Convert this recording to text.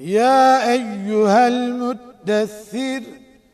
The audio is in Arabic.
يا أيها المدثر